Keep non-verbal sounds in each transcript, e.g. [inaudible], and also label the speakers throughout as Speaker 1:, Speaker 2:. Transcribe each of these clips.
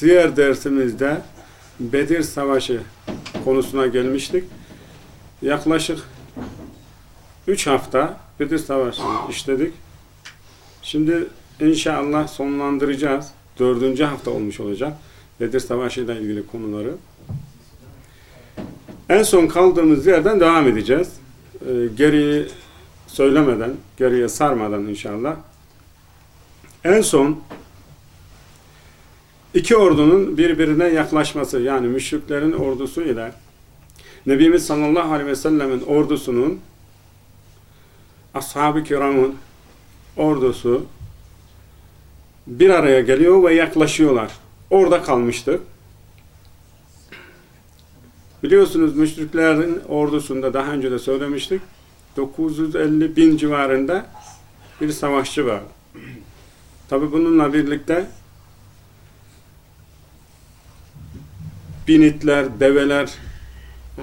Speaker 1: Siyer dersimizde Bedir Savaşı konusuna gelmiştik. Yaklaşık 3 hafta Bedir Savaşı'nı işledik. Şimdi inşallah sonlandıracağız. Dördüncü hafta olmuş olacak. Bedir Savaşı ile ilgili konuları. En son kaldığımız yerden devam edeceğiz. Ee, geriyi söylemeden, geriye sarmadan inşallah. En son iki ordunun birbirine yaklaşması yani müşriklerin ordusu ile Nebimiz sallallahu aleyhi ve sellemin ordusunun ashab-ı kiramın ordusu bir araya geliyor ve yaklaşıyorlar. Orada kalmıştık. Biliyorsunuz müşriklerin ordusunda daha önce de söylemiştik. 950 bin civarında bir savaşçı var. Tabi bununla birlikte binitler, develer,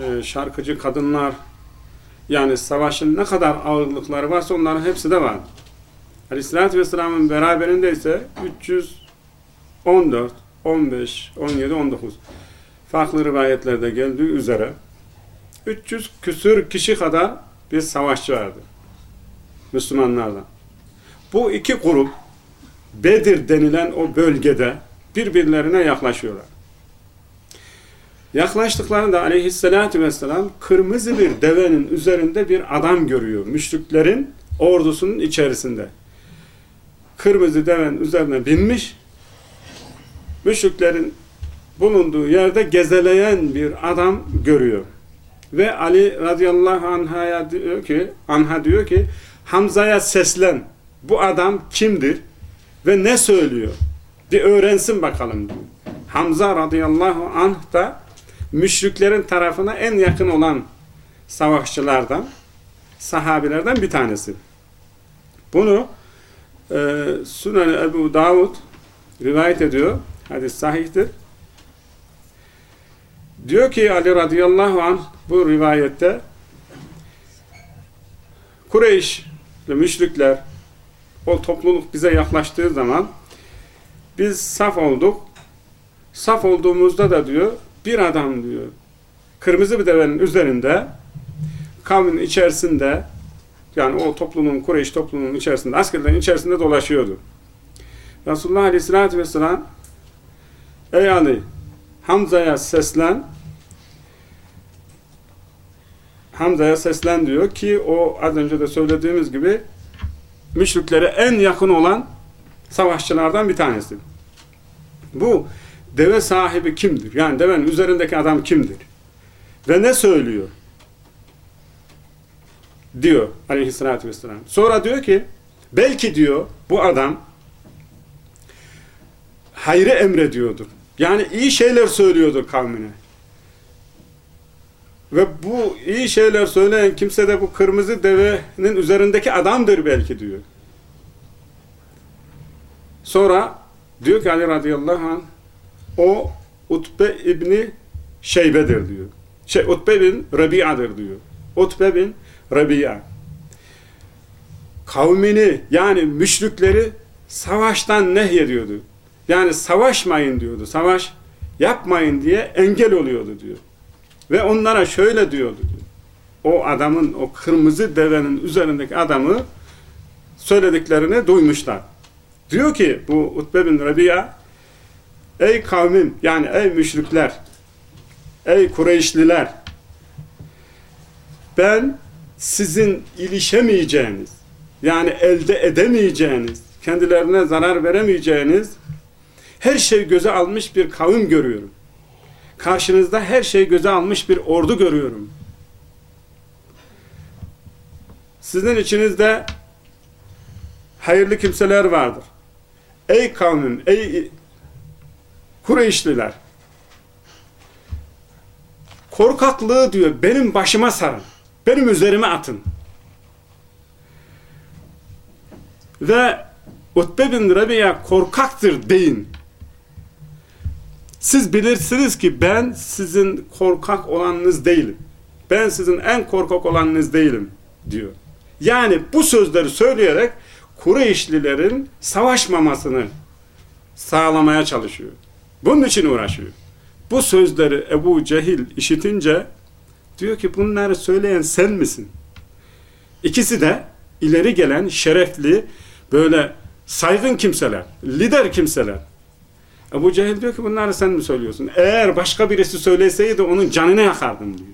Speaker 1: e, şarkıcı kadınlar yani savaşın ne kadar ağırlıkları varsa onların hepsi de var. Aleyhisselatü Vesselam'ın beraberinde ise 314, 15, 17, 19 farklı rivayetlerde geldiği üzere 300 küsür kişi kadar bir savaşçı vardı. Müslümanlardan. Bu iki grup Bedir denilen o bölgede birbirlerine yaklaşıyorlar. Yaklaştıklarında aleyhissalatü vesselam kırmızı bir devenin üzerinde bir adam görüyor. Müşriklerin ordusunun içerisinde. Kırmızı devenin üzerine binmiş. Müşriklerin bulunduğu yerde gezeleyen bir adam görüyor. Ve Ali radıyallahu anh'a diyor ki, anha diyor ki Hamza'ya seslen. Bu adam kimdir ve ne söylüyor? Bir öğrensin bakalım. Diyor. Hamza radıyallahu anh da müşriklerin tarafına en yakın olan savaşçılardan, sahabilerden bir tanesi. Bunu e, Sunan Ebu Davud rivayet ediyor. Hadis sahihtir. Diyor ki Ali radıyallahu anh bu rivayette Kureyş ve müşrikler o topluluk bize yaklaştığı zaman biz saf olduk. Saf olduğumuzda da diyor bir adam diyor kırmızı bir devenin üzerinde kavmin içerisinde yani o toplumun Kureyş toplumunun içerisinde askerlerin içerisinde dolaşıyordu. Resulullah Aleyhisselatü Vesselam Ey Ali Hamza'ya seslen Hamza'ya seslen diyor ki o az önce de söylediğimiz gibi müşriklere en yakın olan savaşçılardan bir tanesi. Bu deve sahibi kimdir? Yani devenin üzerindeki adam kimdir? Ve ne söylüyor? Diyor aleyhissalatü vesselam. Sonra diyor ki belki diyor bu adam hayrı emrediyordur. Yani iyi şeyler söylüyordur kavmine. Ve bu iyi şeyler söyleyen kimse de bu kırmızı devenin üzerindeki adamdır belki diyor. Sonra diyor ki Ali radıyallahu anh o Utbe İbni Şeybe'dir diyor. Şey Utbe bin Rabia'dır diyor. Utbe bin Rabia. Kavmini yani müşrikleri savaştan nehyediyordu. Yani savaşmayın diyordu. Savaş yapmayın diye engel oluyordu diyor. Ve onlara şöyle diyordu diyor. O adamın, o kırmızı devenin üzerindeki adamı söylediklerini duymuşlar. Diyor ki bu Utbe bin Rabia Ey kavmim yani ey müşrikler ey Kureyşliler ben sizin ilişemeyeceğiniz yani elde edemeyeceğiniz kendilerine zarar veremeyeceğiniz her şey göze almış bir kavim görüyorum. Karşınızda her şey göze almış bir ordu görüyorum. Sizin içinizde hayırlı kimseler vardır. Ey kavmim, ey Kureyşliler korkaklığı diyor benim başıma sarın. Benim üzerime atın. Ve Utbe bin Rabia korkaktır deyin. Siz bilirsiniz ki ben sizin korkak olanınız değilim. Ben sizin en korkak olanınız değilim diyor. Yani bu sözleri söyleyerek Kureyşlilerin savaşmamasını sağlamaya çalışıyor. Bunun için uğraşıyor. Bu sözleri Ebu Cehil işitince diyor ki bunları söyleyen sen misin? İkisi de ileri gelen şerefli böyle saygın kimseler, lider kimseler. Ebu Cehil diyor ki bunları sen mi söylüyorsun? Eğer başka birisi söyleseydi onun canını yakardım diyor.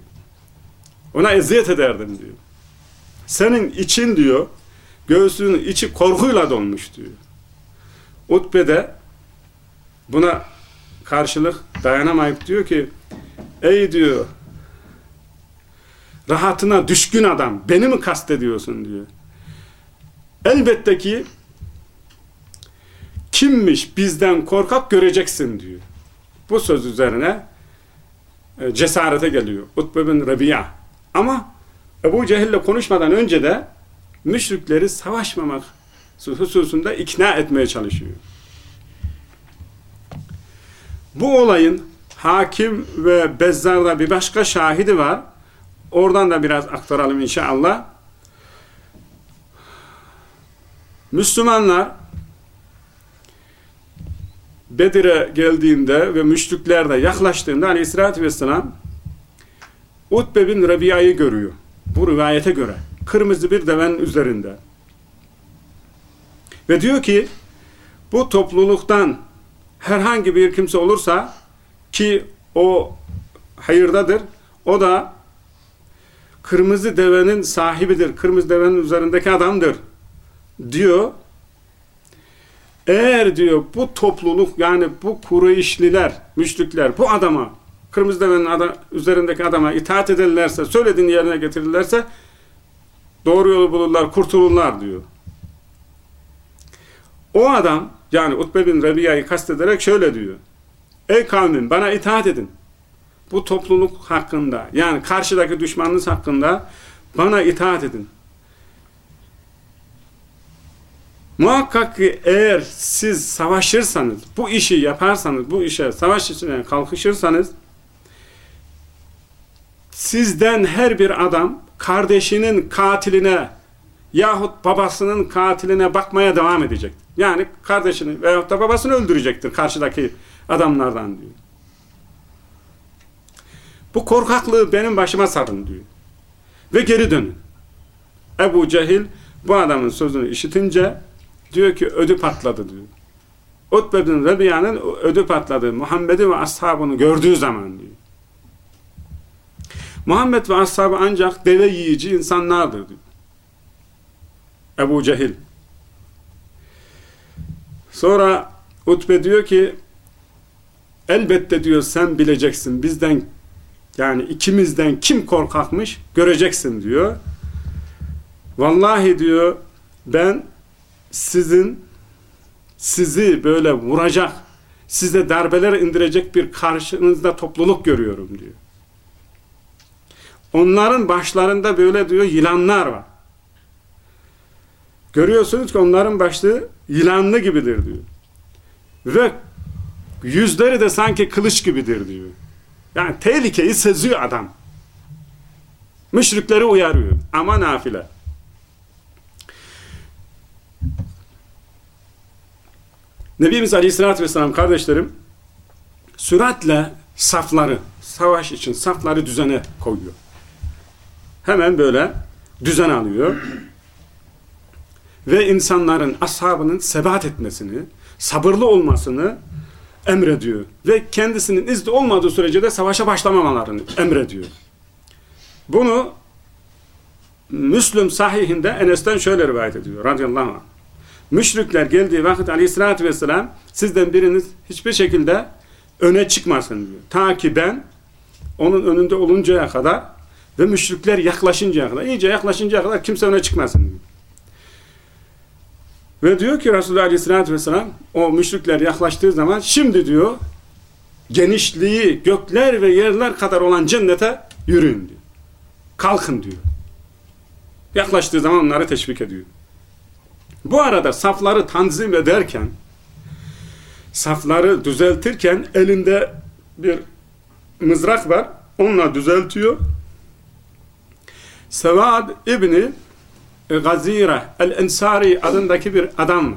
Speaker 1: Ona eziyet ederdim diyor. Senin için diyor, göğsünün içi korkuyla dolmuş diyor. Utbe de buna karşılık dayanamayıp diyor ki ey diyor rahatına düşkün adam beni mi kastediyorsun diyor. Elbette ki kimmiş bizden korkak göreceksin diyor. Bu söz üzerine e, cesarete geliyor. Utbe bin Rabia. Ama Ebu Cehil'le konuşmadan önce de müşrikleri savaşmamak hususunda ikna etmeye çalışıyor. Bu olayın hakim ve Bezzar'da bir başka şahidi var. Oradan da biraz aktaralım inşallah. Müslümanlar Bedir'e geldiğinde ve müşrikler de yaklaştığında aleyhissalatü vesselam Utbe bin Rabia'yı görüyor. Bu rivayete göre. Kırmızı bir devenin üzerinde. Ve diyor ki bu topluluktan herhangi bir kimse olursa ki o hayırdadır. O da kırmızı devenin sahibidir. Kırmızı devenin üzerindeki adamdır. Diyor. Eğer diyor bu topluluk yani bu Kureyşliler, müşrikler bu adama kırmızı devenin adam, üzerindeki adama itaat ederlerse, söylediğini yerine getirirlerse doğru yolu bulurlar, kurtulurlar diyor. O adam yani Utbe bin Rabiya'yı kastederek şöyle diyor. Ey kavmim bana itaat edin. Bu topluluk hakkında yani karşıdaki düşmanınız hakkında bana itaat edin. Muhakkak ki eğer siz savaşırsanız, bu işi yaparsanız, bu işe savaş içine kalkışırsanız sizden her bir adam kardeşinin katiline yahut babasının katiline bakmaya devam edecek. Yani kardeşini veyahut da babasını öldürecektir karşıdaki adamlardan diyor. Bu korkaklığı benim başıma sarın diyor. Ve geri dönün. Ebu Cehil bu adamın sözünü işitince diyor ki ödü patladı diyor. Utbe bin Rabiya'nın ödü patladı. Muhammed'i ve ashabını gördüğü zaman diyor. Muhammed ve ashabı ancak deve yiyici insanlardır diyor. Ebu Cehil. Sonra Utbe diyor ki elbette diyor sen bileceksin bizden yani ikimizden kim korkakmış göreceksin diyor. Vallahi diyor ben sizin sizi böyle vuracak size darbeler indirecek bir karşınızda topluluk görüyorum diyor. Onların başlarında böyle diyor yılanlar var. Görüyorsunuz ki onların başlığı yılanlı gibidir diyor. Ve yüzleri de sanki kılıç gibidir diyor. Yani tehlikeyi seziyor adam. Müşrikleri uyarıyor ama nafile. Nebimiz Aleyhisselatü Vesselam kardeşlerim süratle safları, savaş için safları düzene koyuyor. Hemen böyle düzen alıyor. Ve insanların, ashabının sebat etmesini, sabırlı olmasını emrediyor. Ve kendisinin izni olmadığı sürece de savaşa başlamamalarını emrediyor. Bunu Müslüm sahihinde Enes'ten şöyle rivayet ediyor radıyallahu anh. Müşrikler geldiği vakit aleyhissalatü vesselam sizden biriniz hiçbir şekilde öne çıkmasın diyor. Ta ki ben onun önünde oluncaya kadar ve müşrikler yaklaşıncaya kadar, iyice yaklaşıncaya kadar kimse öne çıkmasın diyor. Ve diyor ki Resulullah Aleyhisselatü Vesselam o müşrikler yaklaştığı zaman şimdi diyor genişliği gökler ve yerler kadar olan cennete yürüyün diyor. Kalkın diyor. Yaklaştığı zaman onları teşvik ediyor. Bu arada safları tanzim ederken safları düzeltirken elinde bir mızrak var. Onunla düzeltiyor. Sevad İbni Gazire el-Ensari adındaki bir adam.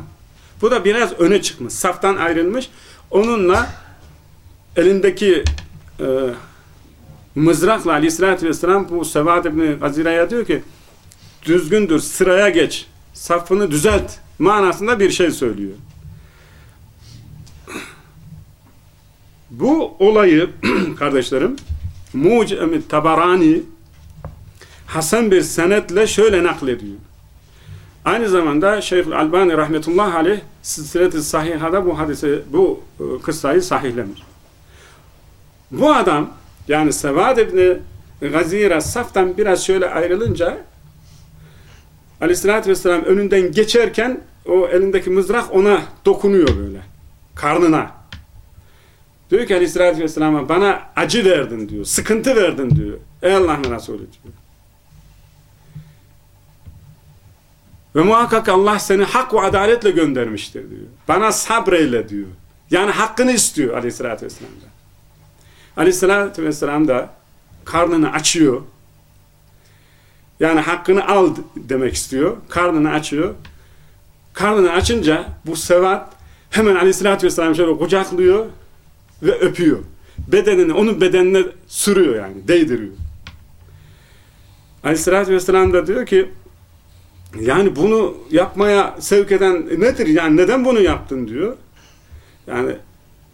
Speaker 1: Bu da biraz öne çıkmış. Saftan ayrılmış. Onunla elindeki e, mızrakla aleyhissalatü vesselam bu Sevad İbni Gazire'ye diyor ki düzgündür sıraya geç. Safını düzelt manasında bir şey söylüyor. Bu olayı [clears throat] kardeşlerim Mucem-i Tabarani Hasan bir senetle şöyle naklediyor. Aynı zamanda Şeyh Albani rahmetullah aleyh silsilet-i sahihada bu hadise bu e, kıssayı sahihlemiş. Bu adam yani Sevad ibn Gazira saftan biraz şöyle ayrılınca Aleyhisselatü Vesselam önünden geçerken o elindeki mızrak ona dokunuyor böyle. Karnına. Diyor ki Aleyhisselatü Vesselam'a bana acı verdin diyor. Sıkıntı verdin diyor. Ey Allah'ın Resulü diyor. Ve muhakkak Allah seni hak ve adaletle göndermiştir diyor. Bana sabreyle diyor. Yani hakkını istiyor aleyhissalatü vesselam'da. Aleyhissalatü vesselam da karnını açıyor. Yani hakkını al demek istiyor. Karnını açıyor. Karnını açınca bu sevat hemen aleyhissalatü vesselam şöyle kucaklıyor ve öpüyor. Bedenini, onun bedenine sürüyor yani, değdiriyor. Aleyhissalatü vesselam da diyor ki yani bunu yapmaya sevk eden nedir? Yani neden bunu yaptın diyor. Yani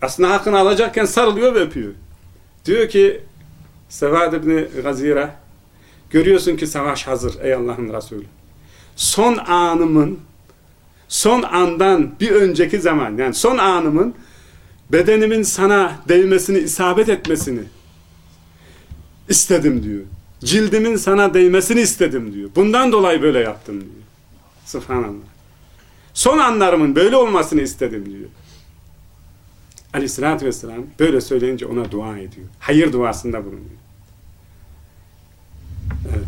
Speaker 1: aslında hakkını alacakken sarılıyor ve öpüyor. Diyor ki Sevad ibn Gazire görüyorsun ki savaş hazır ey Allah'ın Resulü. Son anımın son andan bir önceki zaman yani son anımın bedenimin sana değmesini, isabet etmesini istedim diyor. Cildimin sana değmesini istedim diyor. Bundan dolayı böyle yaptım diyor. Subhanallah. Son anlarımın böyle olmasını istedim diyor. Aleyhissalatü vesselam böyle söyleyince ona dua ediyor. Hayır duasında bulunuyor. Evet.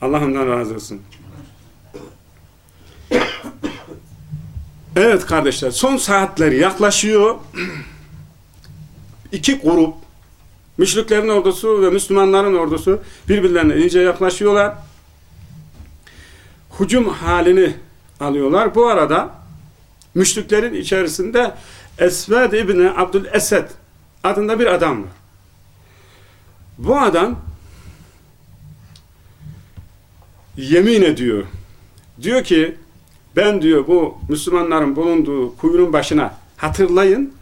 Speaker 1: Allah razı olsun. Evet kardeşler son saatleri yaklaşıyor. İki grup Müşriklerin ordusu ve Müslümanların ordusu birbirlerine iyice yaklaşıyorlar. Hücum halini alıyorlar. Bu arada müşriklerin içerisinde Esved İbni Abdülesed adında bir adam var. Bu adam yemin ediyor. Diyor ki ben diyor bu Müslümanların bulunduğu kuyunun başına hatırlayın.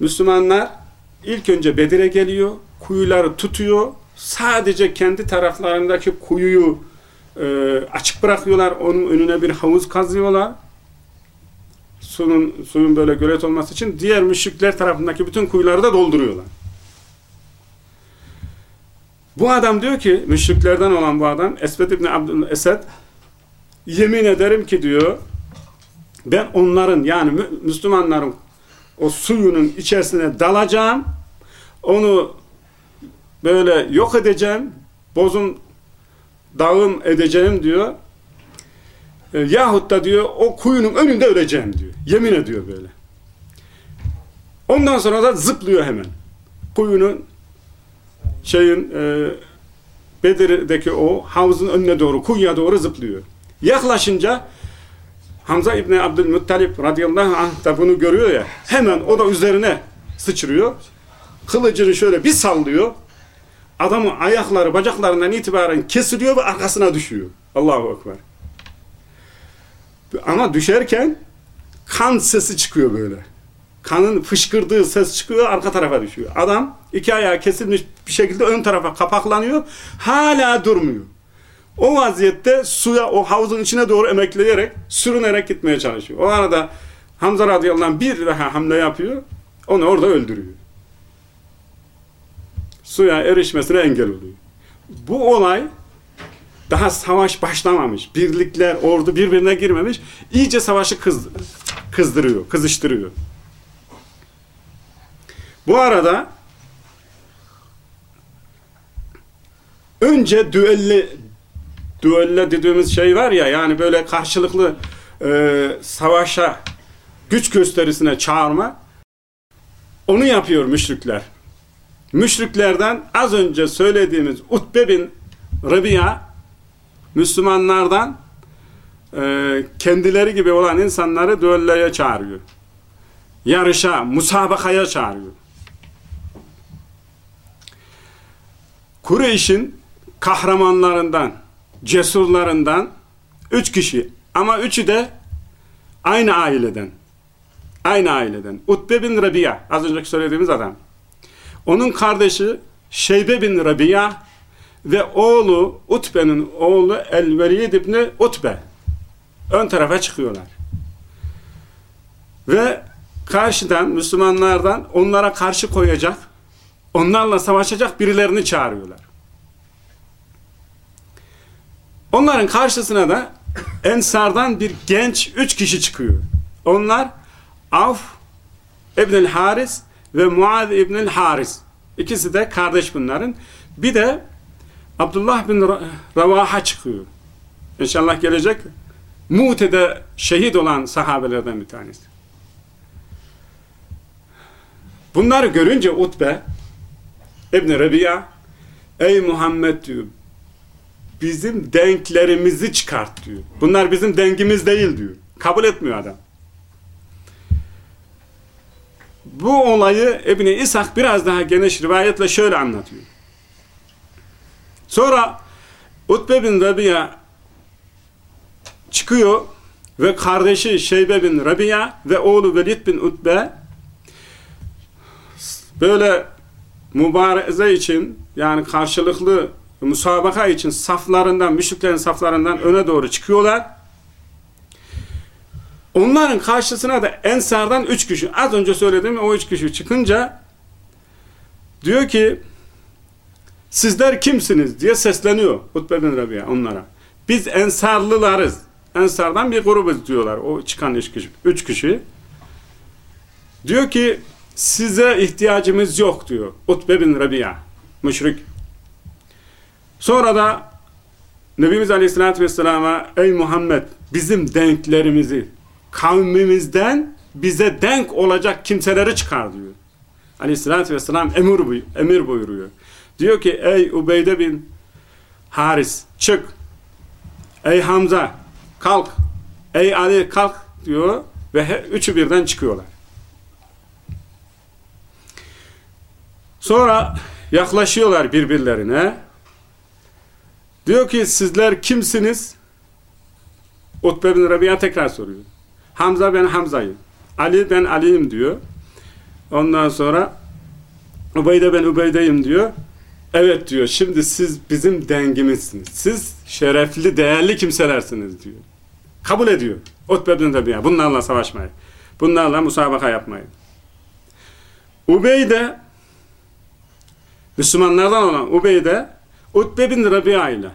Speaker 1: Müslümanlar ilk önce Bedir'e geliyor, kuyuları tutuyor, sadece kendi taraflarındaki kuyuyu e, açık bırakıyorlar, onun önüne bir havuz kazıyorlar, suyun, suyun böyle gölet olması için, diğer müşrikler tarafındaki bütün kuyuları da dolduruyorlar. Bu adam diyor ki, müşriklerden olan bu adam, Esved İbni Abdül Esed, yemin ederim ki diyor, ben onların yani Müslümanların o suyunun içerisine dalacağım, onu böyle yok edeceğim, bozum, dağım edeceğim diyor. E, yahut da diyor o kuyunun önünde öleceğim diyor. Yemin ediyor böyle. Ondan sonra da zıplıyor hemen. Kuyunun şeyin e, Bedir'deki o havuzun önüne doğru, kuyuya doğru zıplıyor. Yaklaşınca Hamza İbni Abdülmuttalip radıyallahu anh da bunu görüyor ya, hemen o da üzerine sıçrıyor. Kılıcını şöyle bir sallıyor. Adamın ayakları, bacaklarından itibaren kesiliyor ve arkasına düşüyor. Allahu Ekber. Ama düşerken kan sesi çıkıyor böyle. Kanın fışkırdığı ses çıkıyor, arka tarafa düşüyor. Adam iki ayağı kesilmiş bir şekilde ön tarafa kapaklanıyor. Hala durmuyor. O vaziyette suya, o havuzun içine doğru emekleyerek, sürünerek gitmeye çalışıyor. O arada Hamza radıyallahu anh bir daha hamle yapıyor, onu orada öldürüyor. Suya erişmesine engel oluyor. Bu olay daha savaş başlamamış. Birlikler, ordu birbirine girmemiş. İyice savaşı kız, kızdırıyor, kızıştırıyor. Bu arada önce düelle düelle dediğimiz şey var ya yani böyle karşılıklı e, savaşa güç gösterisine çağırma onu yapıyor müşrikler. Müşriklerden az önce söylediğimiz Utbe bin Rabia Müslümanlardan e, kendileri gibi olan insanları düelleye çağırıyor. Yarışa, musabakaya çağırıyor. Kureyş'in kahramanlarından, cesurlarından üç kişi ama üçü de aynı aileden. Aynı aileden. Utbe bin Rabia, az önceki söylediğimiz adam. Onun kardeşi Şeybe bin Rabia ve oğlu Utbe'nin oğlu El-Velid İbni Utbe ön tarafa çıkıyorlar. Ve karşıdan Müslümanlardan onlara karşı koyacak onlarla savaşacak birilerini çağırıyorlar. Onların karşısına da Ensardan bir genç üç kişi çıkıyor. Onlar Avf İbnül Haris ve Muad İbnül Haris. İkisi de kardeş bunların. Bir de Abdullah bin Ravaha çıkıyor. İnşallah gelecek. Mute'de şehit olan sahabelerden bir tanesi. Bunları görünce Utbe İbn Rabia ey Muhammed diyor bizim denklerimizi çıkart diyor. Bunlar bizim dengimiz değil diyor. Kabul etmiyor adam. Bu olayı İbni İshak biraz daha geniş rivayetle şöyle anlatıyor. Sonra Utbe bin Rabia çıkıyor ve kardeşi Şeybe bin Rabia ve oğlu Velid bin Utbe böyle mübareze için yani karşılıklı musabaka için saflarından, müşriklerin saflarından öne doğru çıkıyorlar. Onların karşısına da Ensar'dan üç kişi, az önce söylediğim o üç kişi çıkınca diyor ki sizler kimsiniz diye sesleniyor Utbe bin Rabia onlara. Biz Ensarlılarız. Ensar'dan bir grubuz diyorlar o çıkan üç kişi. Üç kişi. Diyor ki size ihtiyacımız yok diyor Utbe bin Rabia. Müşrik. Sonra da Nebimiz Aleyhisselatü Vesselam'a ey Muhammed bizim denklerimizi kavmimizden bize denk olacak kimseleri çıkar diyor. Aleyhisselatü Vesselam emir, emir buyuruyor. Diyor ki ey Ubeyde bin Haris çık. Ey Hamza kalk. Ey Ali kalk diyor ve üçü birden çıkıyorlar. Sonra yaklaşıyorlar birbirlerine. Diyor ki sizler kimsiniz? Utbe bin Rabia tekrar soruyor. Hamza ben Hamza'yım. Ali ben Ali'yim diyor. Ondan sonra Ubeyde ben Ubeyde'yim diyor. Evet diyor. Şimdi siz bizim dengimizsiniz. Siz şerefli, değerli kimselersiniz diyor. Kabul ediyor. Utbe bin Rabia. Bunlarla savaşmayı. Bunlarla musabaka yapmayı. Ubeyde Müslümanlardan olan Ubeyde Utbe bin Rabia ile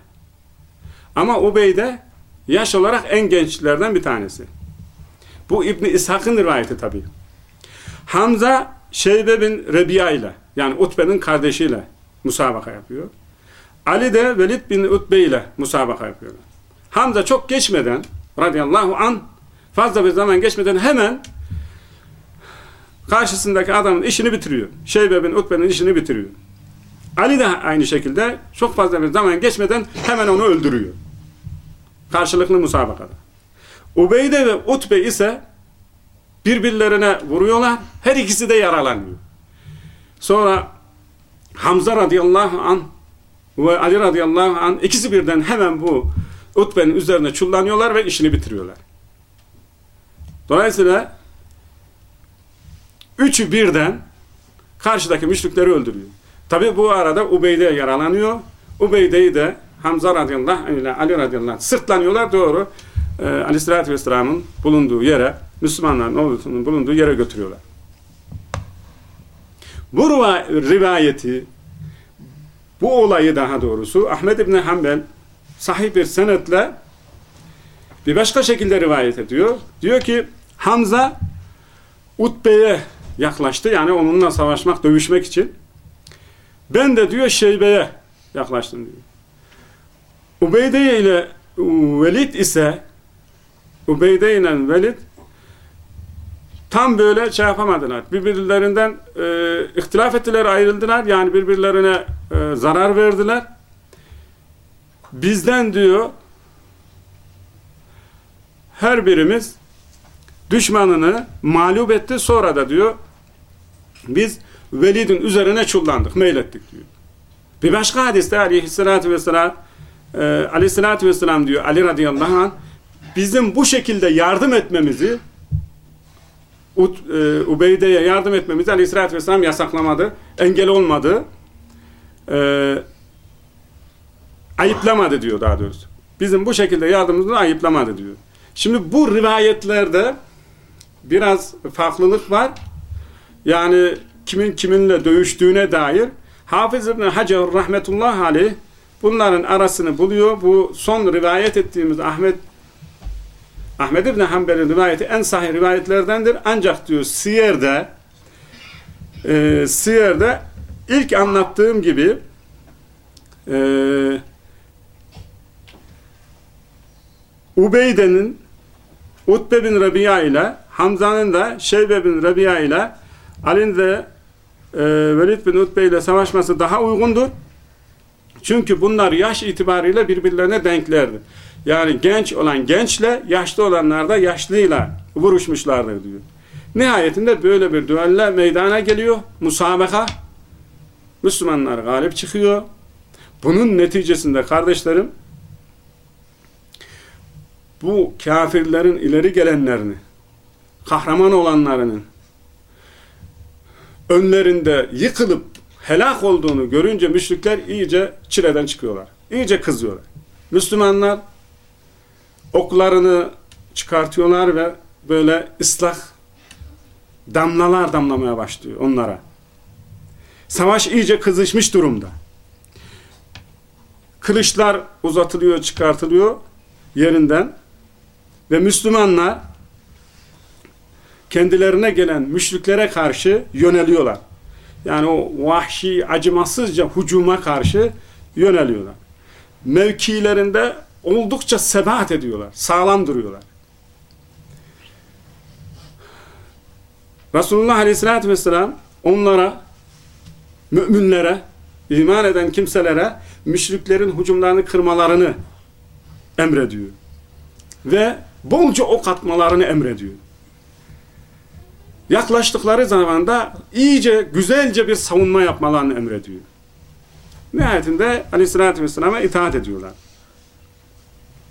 Speaker 1: ama Ubeyde yaş olarak en gençlerden bir tanesi. Bu İbni İshak'ın rivayeti tabi. Hamza Şeybe bin Rabia ile yani Utbe'nin kardeşiyle musabaka yapıyor. Ali de Velid bin Utbe ile musabaka yapıyorlar. Hamza çok geçmeden radıyallahu an fazla bir zaman geçmeden hemen karşısındaki adamın işini bitiriyor. Şeybe bin Utbe'nin işini bitiriyor. Ali de aynı şekilde çok fazla bir zaman geçmeden hemen onu öldürüyor. Karşılıklı musabakada. Ubeyde ve Utbe ise birbirlerine vuruyorlar. Her ikisi de yaralanıyor. Sonra Hamza radıyallahu an ve Ali radıyallahu an ikisi birden hemen bu Utbe'nin üzerine çullanıyorlar ve işini bitiriyorlar. Dolayısıyla üçü birden karşıdaki müşrikleri öldürüyor. Tabi bu arada Ubeyde yaralanıyor. Ubeyde'yi de Hamza radıyallahu anh ile Ali radıyallahu anh sırtlanıyorlar doğru e, aleyhissalatü vesselamın bulunduğu yere Müslümanların ordusunun bulunduğu yere götürüyorlar. Bu rivayeti bu olayı daha doğrusu Ahmed İbni Hanbel sahih bir senetle bir başka şekilde rivayet ediyor. Diyor ki Hamza Utbe'ye yaklaştı. Yani onunla savaşmak, dövüşmek için. Ben de diyor Şeybe'ye yaklaştım diyor. Ubeyde ile Velid ise Ubeyde ile Velid tam böyle şey yapamadılar. Birbirlerinden e, ihtilaf ettiler, ayrıldılar. Yani birbirlerine e, zarar verdiler. Bizden diyor her birimiz düşmanını mağlup etti. Sonra da diyor biz Velid'in üzerine çullandık, meylettik diyor. Bir başka hadiste aleyhissalatü vesselam e, aleyhissalatü vesselam diyor Ali radıyallahu anh bizim bu şekilde yardım etmemizi Ut, e, Ubeyde'ye yardım etmemizi aleyhissalatü vesselam yasaklamadı. Engel olmadı. E, ayıplamadı diyor daha doğrusu. Bizim bu şekilde yardımımızı ayıplamadı diyor. Şimdi bu rivayetlerde biraz farklılık var. Yani kimin kiminle dövüştüğüne dair Hafız İbni Hacer rahmetullah aleyh bunların arasını buluyor. Bu son rivayet ettiğimiz Ahmet Ahmed İbni Hanbel'in rivayeti en sahih rivayetlerdendir. Ancak diyor Siyer'de e, Siyer'de ilk anlattığım gibi e, Ubeyde'nin Utbe bin Rabia ile Hamza'nın da Şeybe bin Rabia ile Ali'nin de e, Velid bin Utbe ile savaşması daha uygundur. Çünkü bunlar yaş itibariyle birbirlerine denklerdi. Yani genç olan gençle, yaşlı olanlar da yaşlıyla vuruşmuşlardır diyor. Nihayetinde böyle bir düelle meydana geliyor. Musabaka. Müslümanlar galip çıkıyor. Bunun neticesinde kardeşlerim bu kafirlerin ileri gelenlerini kahraman olanlarının önlerinde yıkılıp helak olduğunu görünce müşrikler iyice çileden çıkıyorlar. İyice kızıyorlar. Müslümanlar oklarını çıkartıyorlar ve böyle ıslah damlalar damlamaya başlıyor onlara. Savaş iyice kızışmış durumda. Kılıçlar uzatılıyor, çıkartılıyor yerinden ve Müslümanlar kendilerine gelen müşriklere karşı yöneliyorlar. Yani o vahşi, acımasızca hücuma karşı yöneliyorlar. Mevkilerinde oldukça sebat ediyorlar. Sağlam duruyorlar. Resulullah Aleyhisselatü Vesselam onlara, müminlere, iman eden kimselere müşriklerin hücumlarını kırmalarını emrediyor. Ve bolca ok atmalarını emrediyor. Yaklaştıkları zaman da iyice, güzelce bir savunma yapmalarını emrediyor. Nihayetinde aleyhissalatü vesselam'a itaat ediyorlar.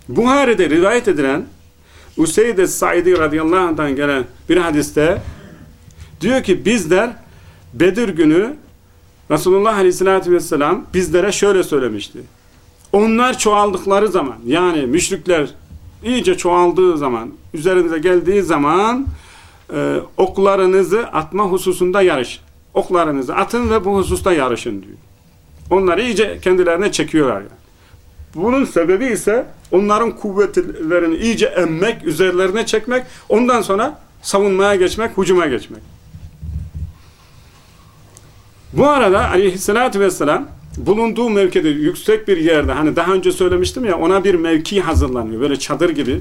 Speaker 1: Buhari'de rivayet edilen Useyd Saidi radıyallahu anh'dan gelen bir hadiste diyor ki bizler Bedir günü Resulullah aleyhissalatü vesselam bizlere şöyle söylemişti. Onlar çoğaldıkları zaman yani müşrikler iyice çoğaldığı zaman üzerinize geldiği zaman e, oklarınızı atma hususunda yarış. Oklarınızı atın ve bu hususta yarışın diyor. Onları iyice kendilerine çekiyorlar yani. Bunun sebebi ise onların kuvvetlerini iyice emmek, üzerlerine çekmek, ondan sonra savunmaya geçmek, hücuma geçmek. Bu arada aleyhissalatü vesselam bulunduğu mevkide yüksek bir yerde hani daha önce söylemiştim ya ona bir mevki hazırlanıyor. Böyle çadır gibi,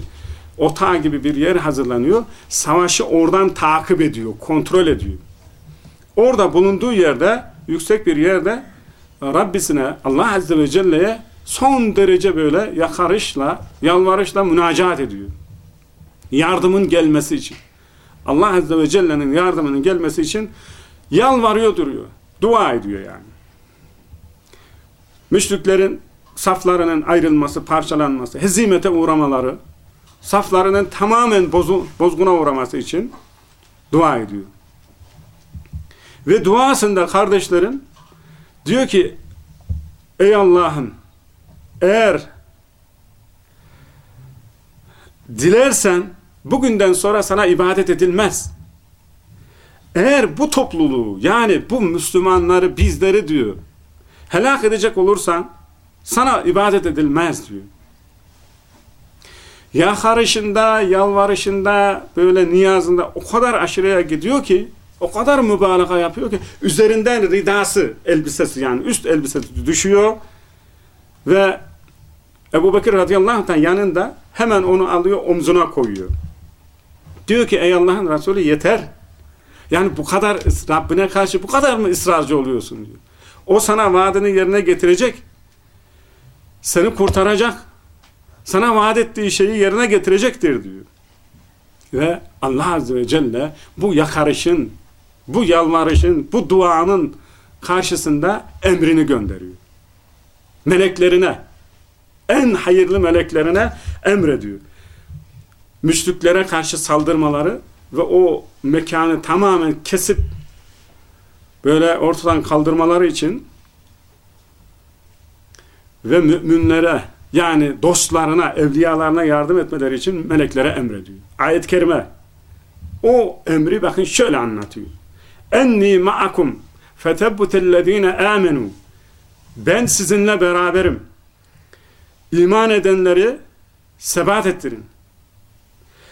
Speaker 1: otağı gibi bir yer hazırlanıyor. Savaşı oradan takip ediyor, kontrol ediyor. Orada bulunduğu yerde yüksek bir yerde Rabbisine Allah Azze ve Celle'ye son derece böyle yakarışla, yalvarışla münacat ediyor. Yardımın gelmesi için. Allah Azze ve Celle'nin yardımının gelmesi için yalvarıyor duruyor. Dua ediyor yani. Müşriklerin saflarının ayrılması, parçalanması, hezimete uğramaları, saflarının tamamen bozu, bozguna uğraması için dua ediyor. Ve duasında kardeşlerin diyor ki ey Allah'ım eğer dilersen bugünden sonra sana ibadet edilmez. Eğer bu topluluğu yani bu Müslümanları bizleri diyor helak edecek olursan sana ibadet edilmez diyor. Yakarışında, yalvarışında, böyle niyazında o kadar aşırıya gidiyor ki, o kadar mübalağa yapıyor ki, üzerinden ridası, elbisesi yani üst elbisesi düşüyor ve Ebu Bekir radıyallahu anh yanında hemen onu alıyor, omzuna koyuyor. Diyor ki ey Allah'ın Resulü yeter. Yani bu kadar Rabbine karşı bu kadar mı ısrarcı oluyorsun diyor. O sana vaadini yerine getirecek. Seni kurtaracak. Sana vaat ettiği şeyi yerine getirecektir diyor. Ve Allah Azze ve Celle bu yakarışın, bu yalvarışın, bu duanın karşısında emrini gönderiyor. Meleklerine, en hayırlı meleklerine emrediyor. Müşriklere karşı saldırmaları ve o mekanı tamamen kesip böyle ortadan kaldırmaları için ve müminlere yani dostlarına, evliyalarına yardım etmeleri için meleklere emrediyor. Ayet-i kerime o emri bakın şöyle anlatıyor. Enni ma'akum fetebbutellezine amenu ben sizinle beraberim. İman edenleri sebat ettirin.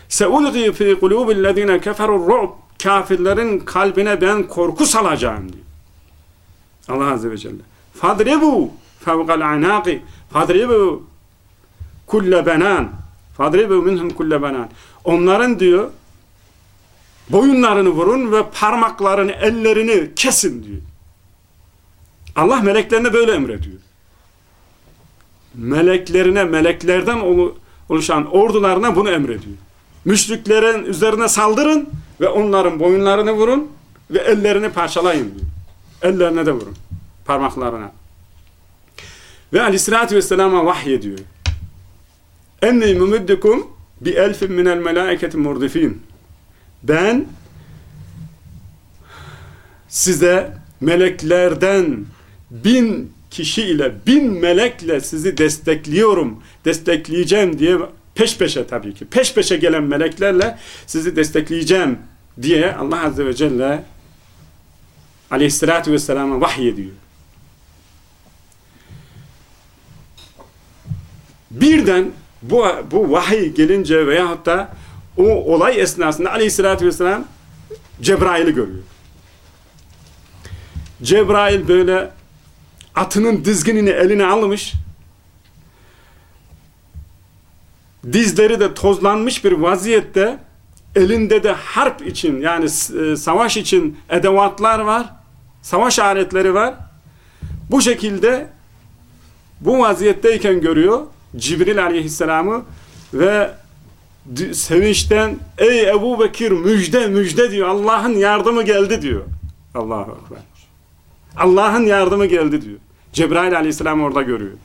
Speaker 1: Seulgi fi kulubillezine keferur kafirlerin kalbine ben korku salacağım diyor. Allah Azze ve Celle. Fadribu fevgal anaqi fadribu kulle benan fadribu minhum kulle benan onların diyor boyunlarını vurun ve parmaklarını, ellerini kesin diyor. Allah meleklerine böyle emrediyor. Meleklerine, meleklerden oluşan ordularına bunu emrediyor. Müşriklerin üzerine saldırın ve onların boyunlarını vurun ve ellerini parçalayın diyor. Ellerine de vurun. Parmaklarına. Ve aleyhissalatü vesselama vahyediyor. Enni mumiddikum bi elfin minel melaiketi murdifin. Ben size meleklerden bin kişiyle, bin melekle sizi destekliyorum, destekleyeceğim diye peş peşe tabii ki, peş peşe gelen meleklerle sizi destekleyeceğim diye Allah Azze ve Celle aleyhissalatü vesselama vahyediyor. Birden bu, bu vahiy gelince veyahut da o olay esnasında aleyhissalatü vesselam Cebrail'i görüyor. Cebrail böyle atının dizginini eline almış dizleri de tozlanmış bir vaziyette elinde de harp için yani e, savaş için edevatlar var savaş aletleri var bu şekilde bu vaziyetteyken görüyor Cibril aleyhisselamı ve sevinçten ey Ebu Bekir müjde müjde diyor. Allah'ın yardımı geldi diyor. Allahu Ekber. Allah'ın yardımı geldi diyor. Cebrail aleyhisselam orada görüyor.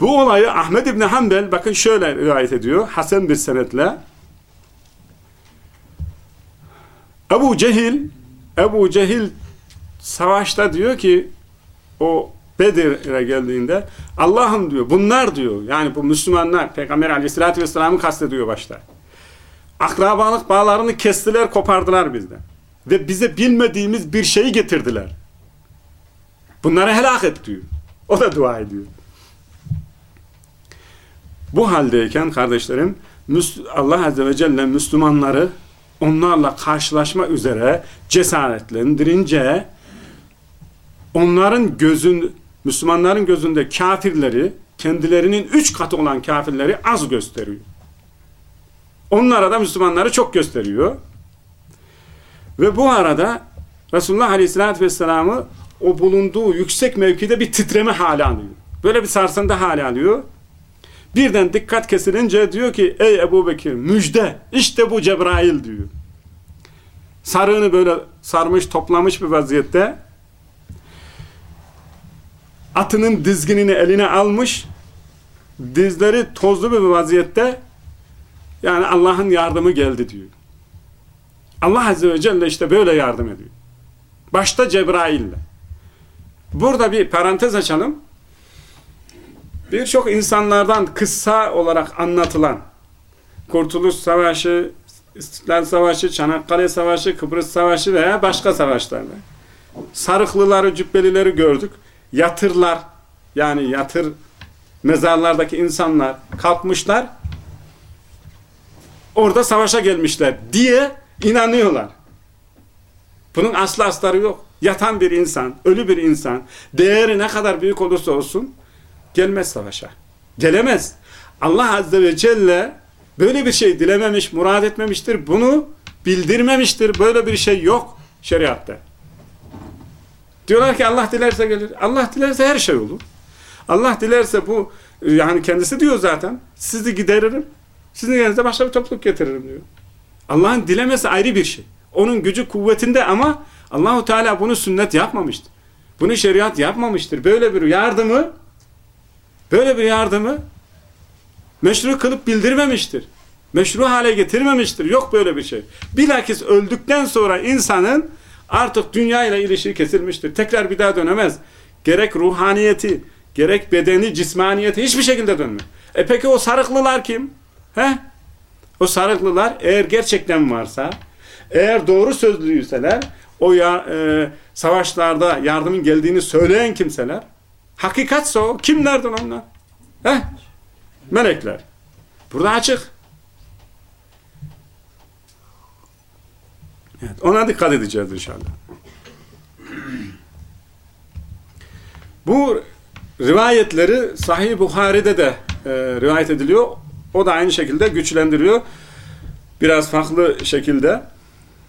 Speaker 1: Bu olayı Ahmed İbni Hanbel bakın şöyle rivayet ediyor Hasan bir senetle. Ebu Cehil Ebu Cehil savaşta diyor ki o Bedir'e geldiğinde Allah'ım diyor bunlar diyor yani bu Müslümanlar Peygamber aleyhissalatü vesselam'ı kastediyor başta. Akrabalık bağlarını kestiler kopardılar bizden. Ve bize bilmediğimiz bir şeyi getirdiler. Bunları helak et diyor. O da dua ediyor. Bu haldeyken kardeşlerim Allah Azze ve Celle Müslümanları onlarla karşılaşma üzere cesaretlendirince onların gözün Müslümanların gözünde kafirleri kendilerinin üç katı olan kafirleri az gösteriyor. Onlara da Müslümanları çok gösteriyor. Ve bu arada Resulullah Aleyhisselatü Vesselam'ı o bulunduğu yüksek mevkide bir titreme hali alıyor. Böyle bir sarsıntı hali alıyor. Birden dikkat kesilince diyor ki ey Ebu Bekir müjde işte bu Cebrail diyor. Sarığını böyle sarmış toplamış bir vaziyette atının dizginini eline almış dizleri tozlu bir vaziyette yani Allah'ın yardımı geldi diyor. Allah Azze ve Celle işte böyle yardım ediyor. Başta Cebrail'le. Burada bir parantez açalım. Birçok insanlardan kısa olarak anlatılan Kurtuluş Savaşı, İstiklal Savaşı, Çanakkale Savaşı, Kıbrıs Savaşı veya başka savaşlarda sarıklıları, cübbelileri gördük. Yatırlar, yani yatır mezarlardaki insanlar kalkmışlar orada savaşa gelmişler diye inanıyorlar. Bunun aslı astarı yok. Yatan bir insan, ölü bir insan, değeri ne kadar büyük olursa olsun gelmez savaşa. Gelemez. Allah Azze ve Celle böyle bir şey dilememiş, murad etmemiştir. Bunu bildirmemiştir. Böyle bir şey yok şeriatta. Diyorlar ki Allah dilerse gelir. Allah dilerse her şey olur. Allah dilerse bu yani kendisi diyor zaten sizi gideririm. Sizin yerinize başka bir topluluk getiririm diyor. Allah'ın dilemesi ayrı bir şey. Onun gücü kuvvetinde ama Allahu Teala bunu sünnet yapmamıştır. Bunu şeriat yapmamıştır. Böyle bir yardımı böyle bir yardımı meşru kılıp bildirmemiştir. Meşru hale getirmemiştir. Yok böyle bir şey. Bilakis öldükten sonra insanın artık dünya ile ilişki kesilmiştir. Tekrar bir daha dönemez. Gerek ruhaniyeti, gerek bedeni, cismaniyeti hiçbir şekilde dönmez. E peki o sarıklılar kim? He? O sarıklılar eğer gerçekten varsa, eğer doğru sözlüyseler, o ya, e, savaşlarda yardımın geldiğini söyleyen kimseler, hakikatse o, kimlerden onlar? He? Melekler. Burada açık. Evet, ona dikkat edeceğiz inşallah. Bu rivayetleri Sahih Buhari'de de e, rivayet ediliyor. O da aynı şekilde güçlendiriyor. Biraz farklı şekilde.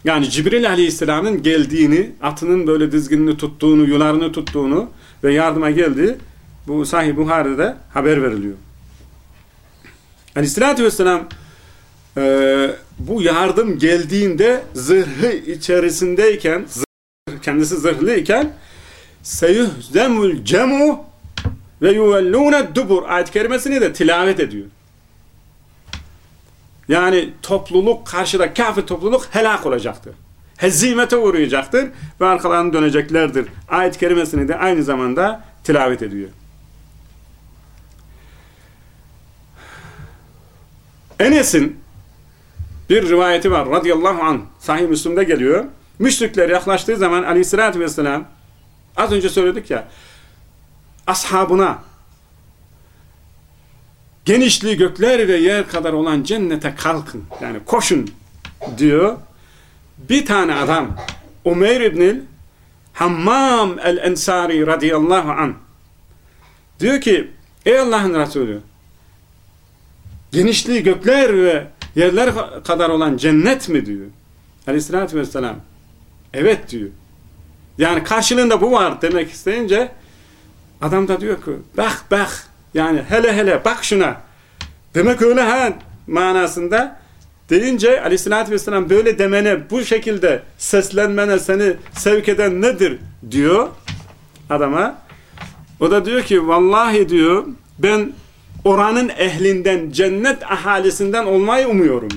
Speaker 1: Yani Cibril Aleyhisselam'ın geldiğini, atının böyle dizginini tuttuğunu, yularını tuttuğunu ve yardıma geldiği bu Sahih Buhari'de haber veriliyor. Aleyhisselatü Vesselam e, bu yardım geldiğinde zırhı içerisindeyken zırh, kendisi zırhlıyken seyuhzemul cemu ve yuvellûne dubur ayet kerimesini de tilavet ediyor. Yani topluluk karşıda kafir topluluk helak olacaktır. Hezimete uğrayacaktır ve arkalarını döneceklerdir. Ayet kerimesini de aynı zamanda tilavet ediyor. Enes'in bir rivayeti var radıyallahu anh sahih Müslüm'de geliyor. Müşrikler yaklaştığı zaman aleyhissalatü vesselam az önce söyledik ya ashabına genişliği gökler ve yer kadar olan cennete kalkın. Yani koşun diyor. Bir tane adam Umeyr İbnil Hammam el-Ensari radıyallahu an diyor ki ey Allah'ın Resulü genişliği gökler ve yerler kadar olan cennet mi diyor. Aleyhissalatü vesselam evet diyor. Yani karşılığında bu var demek isteyince adam da diyor ki bak bak yani hele hele bak şuna. Demek öyle ha manasında deyince aleyhissalatü vesselam böyle demene bu şekilde seslenmene seni sevk eden nedir diyor adama. O da diyor ki vallahi diyor ben oranın ehlinden cennet ahalisinden olmayı umuyorum.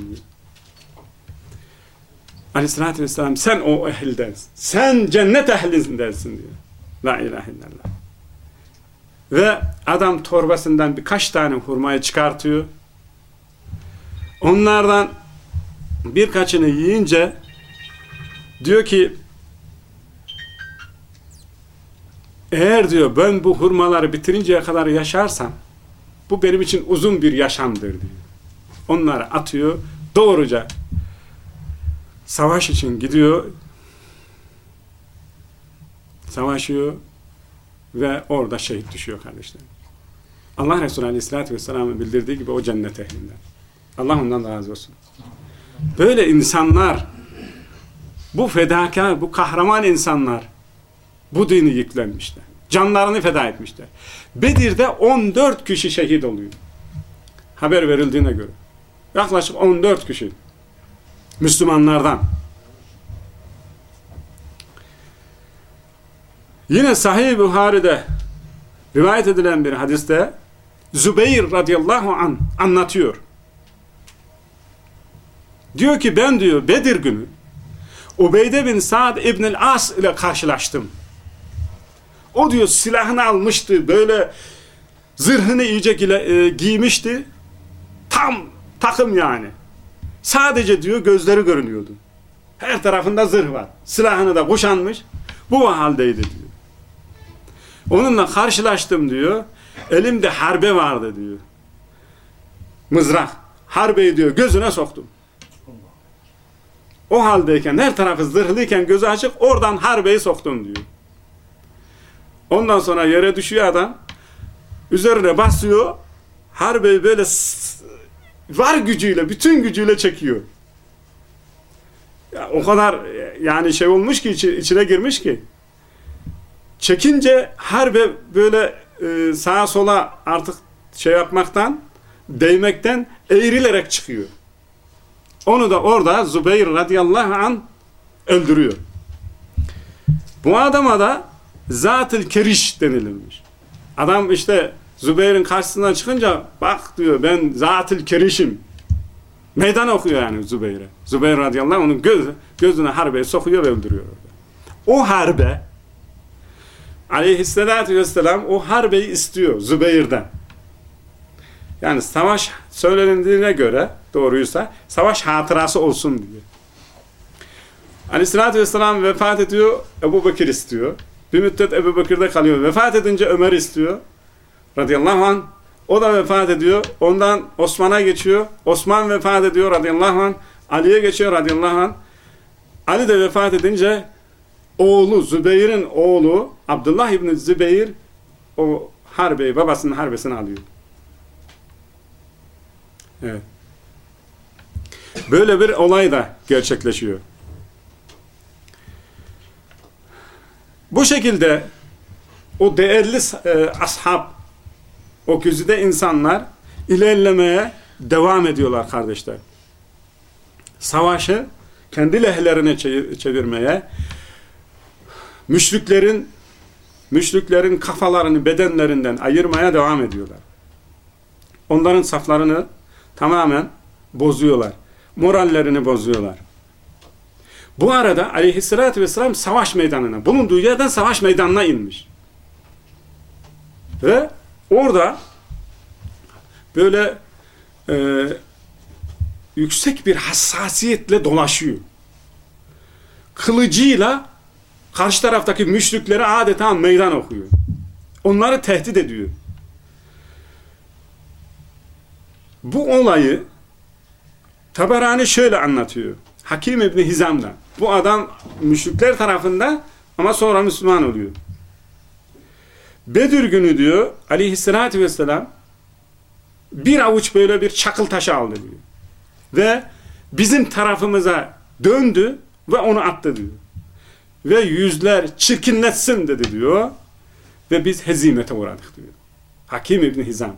Speaker 1: Aleyhissalatü vesselam sen o ehildensin. Sen cennet ehlindensin diyor. La ilahe illallah. Ve adam torbasından birkaç tane hurmayı çıkartıyor. Onlardan birkaçını yiyince diyor ki eğer diyor ben bu hurmaları bitirinceye kadar yaşarsam bu benim için uzun bir yaşamdır diyor. Onları atıyor doğruca savaş için gidiyor savaşıyor ve orada şehit düşüyor kardeşlerim. Allah Resulü Aleyhisselatü Vesselam'ın bildirdiği gibi o cennet ehlinden. Allah ondan razı olsun. Böyle insanlar bu fedakar, bu kahraman insanlar bu dini yüklenmişler. Canlarını feda etmişler. Bedir'de 14 kişi şehit oluyor. Haber verildiğine göre. Yaklaşık 14 kişi. Müslümanlardan. Yine Sahih Buhari'de rivayet edilen bir hadiste Zübeyir radıyallahu an anlatıyor. Diyor ki ben diyor Bedir günü Ubeyde bin Sa'd İbnül As ile karşılaştım. O diyor silahını almıştı böyle zırhını iyice e, giymişti. Tam takım yani. Sadece diyor gözleri görünüyordu. Her tarafında zırh var. Silahını da kuşanmış. Bu haldeydi diyor. Onunla karşılaştım diyor. Elimde harbe vardı diyor. Mızrak. Harbeyi diyor gözüne soktum. O haldeyken her tarafı zırhlıyken gözü açık oradan harbeyi soktum diyor. Ondan sonra yere düşüyor adam. Üzerine basıyor. Harbeyi böyle var gücüyle, bütün gücüyle çekiyor. Ya, o kadar yani şey olmuş ki içine girmiş ki çekince harbe böyle e, sağa sola artık şey yapmaktan değmekten eğrilerek çıkıyor. Onu da orada Zübeyir radıyallahu an öldürüyor. Bu adama da zatıl keriş denilmiş. Adam işte Zübeyir'in karşısından çıkınca bak diyor ben zatıl kerişim. Meydan okuyor yani Zübeyir'e. Zübeyir radıyallahu anh onun göz, gözüne harbeyi sokuyor ve öldürüyor. O harbe aleyhissalatü vesselam o harbeyi istiyor Zübeyir'den. Yani savaş söylenildiğine göre doğruysa savaş hatırası olsun diye. Aleyhissalatü vesselam vefat ediyor, Ebu Bekir istiyor. Bir müddet Ebu Bekir'de kalıyor. Vefat edince Ömer istiyor. Radıyallahu anh. O da vefat ediyor. Ondan Osman'a geçiyor. Osman vefat ediyor radıyallahu anh. Ali'ye geçiyor radıyallahu anh. Ali de vefat edince oğlu Zübeyir'in oğlu Abdullah İbni Zübeyir o harbeyi babasının harbesini alıyor. Evet. Böyle bir olay da gerçekleşiyor. Bu şekilde o değerli e, ashab o güzide insanlar ilerlemeye devam ediyorlar kardeşler. Savaşı kendi lehlerine çevirmeye müşriklerin müşriklerin kafalarını bedenlerinden ayırmaya devam ediyorlar. Onların saflarını tamamen bozuyorlar. Morallerini bozuyorlar. Bu arada aleyhissalatü vesselam savaş meydanına, bulunduğu yerden savaş meydanına inmiş. Ve orada böyle e, yüksek bir hassasiyetle dolaşıyor. Kılıcıyla karşı taraftaki müşriklere adeta meydan okuyor. Onları tehdit ediyor. Bu olayı Taberani şöyle anlatıyor. Hakim İbni Hizam'da. Bu adam müşrikler tarafında ama sonra Müslüman oluyor. Bedir günü diyor aleyhissalatü vesselam bir avuç böyle bir çakıl taşı aldı diyor. Ve bizim tarafımıza döndü ve onu attı diyor. Ve yüzler çirkinletsin dedi diyor. Ve biz hezimete uğradık diyor. Hakim İbni Hizam.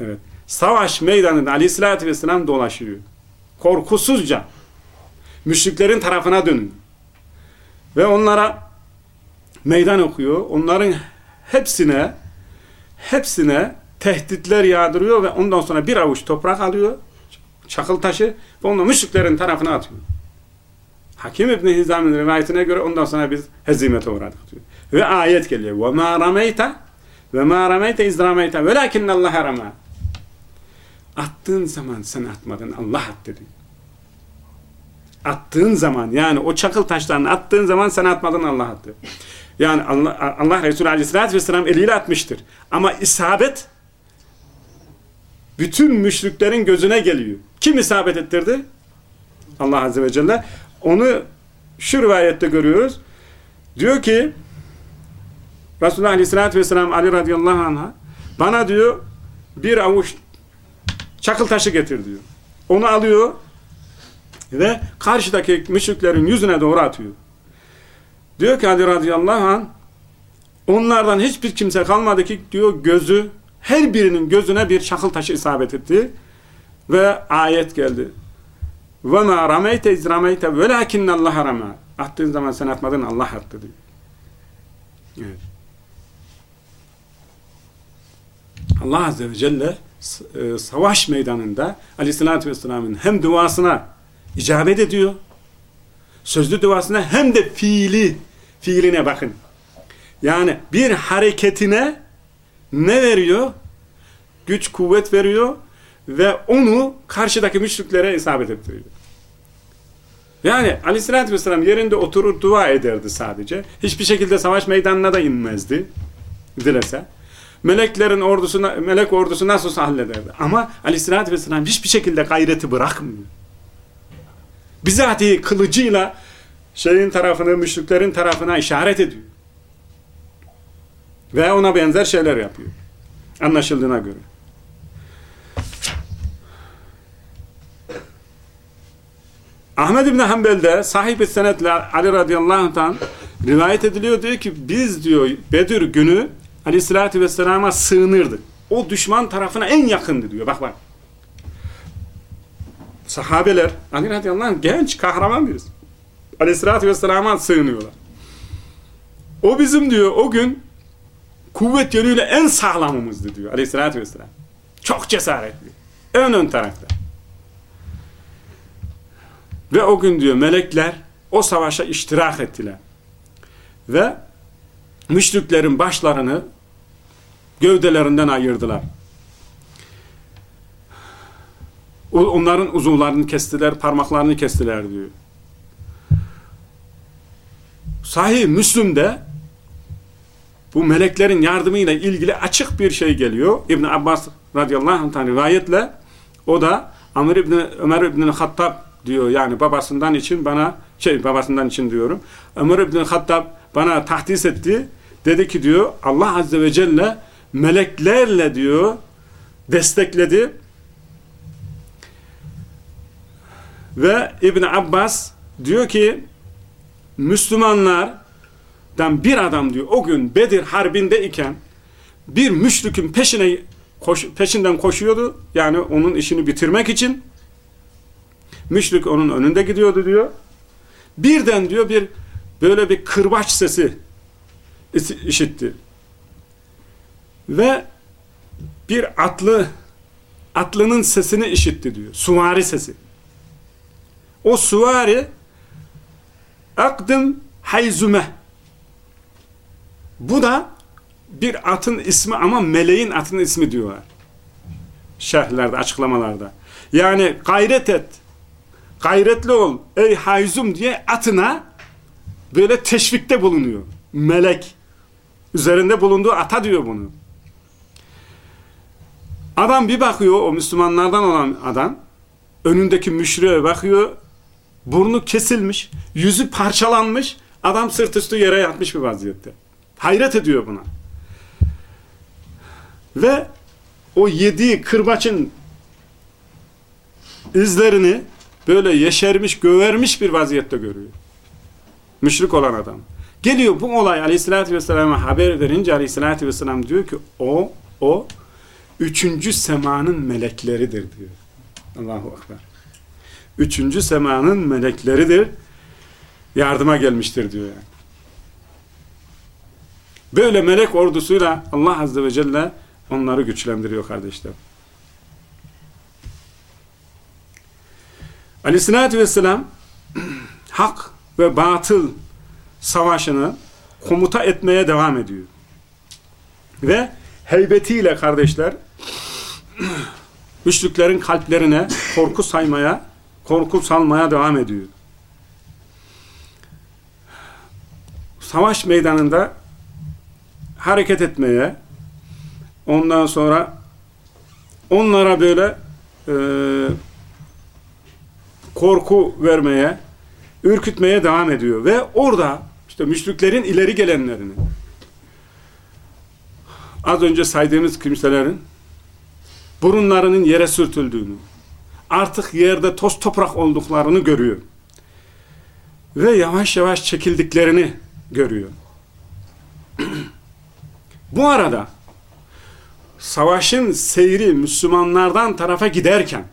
Speaker 1: Evet. Savaş meydanında aleyhissalatü vesselam dolaşıyor. Korkusuzca müşriklerin tarafına dönün. Ve onlara meydan okuyor. Onların hepsine hepsine tehditler yağdırıyor ve ondan sonra bir avuç toprak alıyor. Çakıl taşı ve onu müşriklerin tarafına atıyor. Hakim İbni Hizam'ın rivayetine göre ondan sonra biz hezimete uğradık diyor. Ve ayet geliyor. وَمَا رَمَيْتَ وَمَا رَمَيْتَ اِذْ رَمَيْتَ وَلَكِنَّ اللّٰهَ رَمَى Attığın zaman sen atmadın Allah attı diyor attığın zaman yani o çakıl taşlarını attığın zaman sen atmadın Allah attı. Yani Allah, Allah Resulü Aleyhisselatü Vesselam eliyle atmıştır. Ama isabet bütün müşriklerin gözüne geliyor. Kim isabet ettirdi? Allah Azze ve Celle. Onu şu rivayette görüyoruz. Diyor ki Resulullah Aleyhisselatü Vesselam Ali radıyallahu anh'a bana diyor bir avuç çakıl taşı getir diyor. Onu alıyor Ve karşıdaki müşriklerin yüzüne doğru atıyor. Diyor ki Ali radıyallahu anh onlardan hiçbir kimse kalmadı ki diyor gözü her birinin gözüne bir çakıl taşı isabet etti. Ve ayet geldi. Ve ma rameyte iz rameyte velakinnallaha rama. Attığın zaman sen atmadın Allah attı diyor. Evet. Allah Azze ve Celle e, savaş meydanında Aleyhisselatü Vesselam'ın hem duasına icabet ediyor, sözlü duasına hem de fiili, fiiline bakın. Yani bir hareketine ne veriyor? Güç, kuvvet veriyor ve onu karşıdaki müşriklere isabet ettiriyor. Yani aleyhissalatü vesselam yerinde oturur dua ederdi sadece. Hiçbir şekilde savaş meydanına da inmezdi. Dilese. Meleklerin ordusuna, melek ordusu nasıl hallederdi. Ama aleyhissalatü vesselam hiçbir şekilde gayreti bırakmıyor. Bizatihi kılıcıyla şeyin tarafını, müşriklerin tarafına işaret ediyor. Ve ona benzer şeyler yapıyor. Anlaşıldığına göre. Ahmed İbni Hanbel'de sahibi senetle Ali radıyallahu anh rivayet ediliyor diyor ki biz diyor Bedir günü aleyhissalatü vesselama sığınırdık. O düşman tarafına en yakındı diyor. Bak bak. Sahabeler Ali radıyallahu anh genç kahraman birisi. Aleyhissalatü vesselama sığınıyorlar. O bizim diyor o gün kuvvet yönüyle en sağlamımızdı diyor aleyhissalatü vesselam. Çok cesaretli. En ön tarafta. Ve o gün diyor melekler o savaşa iştirak ettiler. Ve müşriklerin başlarını gövdelerinden ayırdılar. Onların uzuvlarını kestiler, parmaklarını kestiler diyor. Sahih Müslüm'de bu meleklerin yardımıyla ilgili açık bir şey geliyor. İbn Abbas radıyallahu anh rivayetle o da Amr İbni Ömer İbni Hattab diyor yani babasından için bana şey babasından için diyorum. Ömer İbni Hattab bana tahdis etti. Dedi ki diyor Allah Azze ve Celle meleklerle diyor destekledi. Ve İbn Abbas diyor ki Müslümanlardan bir adam diyor o gün Bedir harbinde iken bir müşrikün peşine koş, peşinden koşuyordu. Yani onun işini bitirmek için müşrik onun önünde gidiyordu diyor. Birden diyor bir böyle bir kırbaç sesi işitti. Ve bir atlı atlının sesini işitti diyor. Suvari sesi. O suvari akdım hayzume bu da bir atın ismi ama meleğin atın ismi diyorlar. Şerhlerde, açıklamalarda. Yani gayret et, gayretli ol ey hayzum diye atına böyle teşvikte bulunuyor. Melek. Üzerinde bulunduğu ata diyor bunu. Adam bir bakıyor o Müslümanlardan olan adam önündeki müşriye bakıyor burnu kesilmiş yüzü parçalanmış adam sırt üstü yere yatmış bir vaziyette. Hayret ediyor buna. Ve o yediği kırbaçın izlerini böyle yeşermiş, gövermiş bir vaziyette görüyor. Müşrik olan adam. Geliyor bu olay aleyhissalatü vesselam'a haber verince aleyhissalatü vesselam diyor ki o, o üçüncü semanın melekleridir diyor. Allahu Akbar. Üçüncü semanın melekleridir. Yardıma gelmiştir diyor yani. Böyle melek ordusuyla Allah Azze ve Celle onları güçlendiriyor kardeşler. Aleyhissalatü vesselam [clears throat] hak ve batıl savaşını komuta etmeye devam ediyor. Ve heybetiyle kardeşler [clears throat] müşriklerin kalplerine korku saymaya, korku salmaya devam ediyor. Savaş meydanında hareket etmeye, ondan sonra onlara böyle e, korku vermeye, ürkütmeye devam ediyor. Ve orada işte müşriklerin ileri gelenlerini, az önce saydığımız kimselerin burunlarının yere sürtüldüğünü, artık yerde toz toprak olduklarını görüyor. Ve yavaş yavaş çekildiklerini görüyor. [clears throat] Bu arada savaşın seyri Müslümanlardan tarafa giderken